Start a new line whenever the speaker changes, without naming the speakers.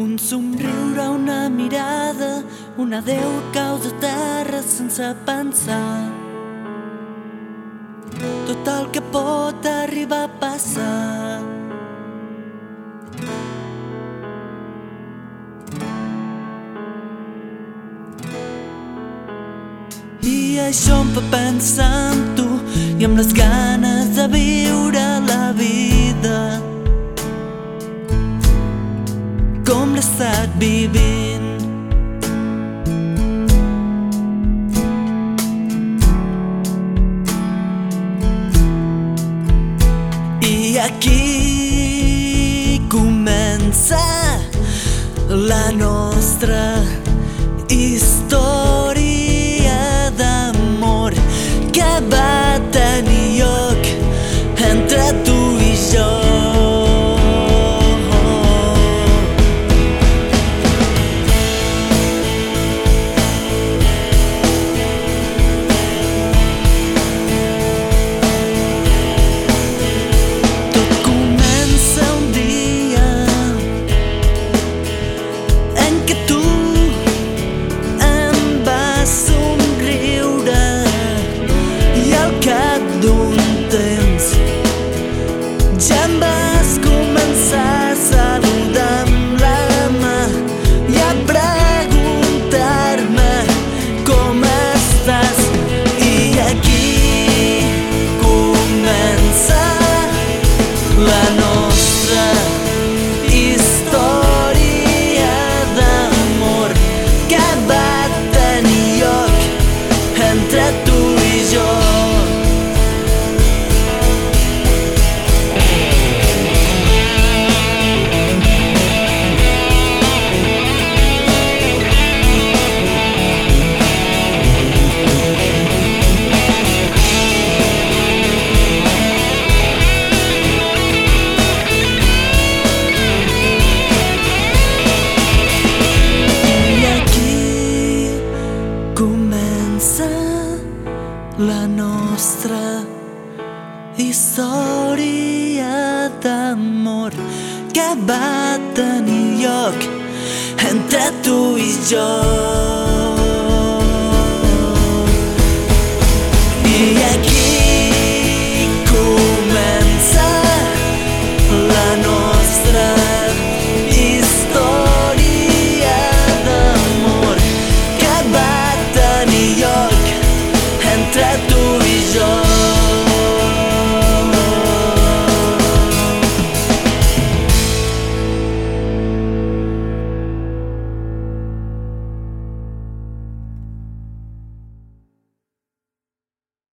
Un somriure, una mirada, un adeu cau de terra sense pensar. Tot el que pot arribar a passar. I això em fa pensar en tu i amb les ganes de viure la vida vivint. I aquí comença la nostra història nostra la nostra història d'amor que va tenir lloc entre tu i jo.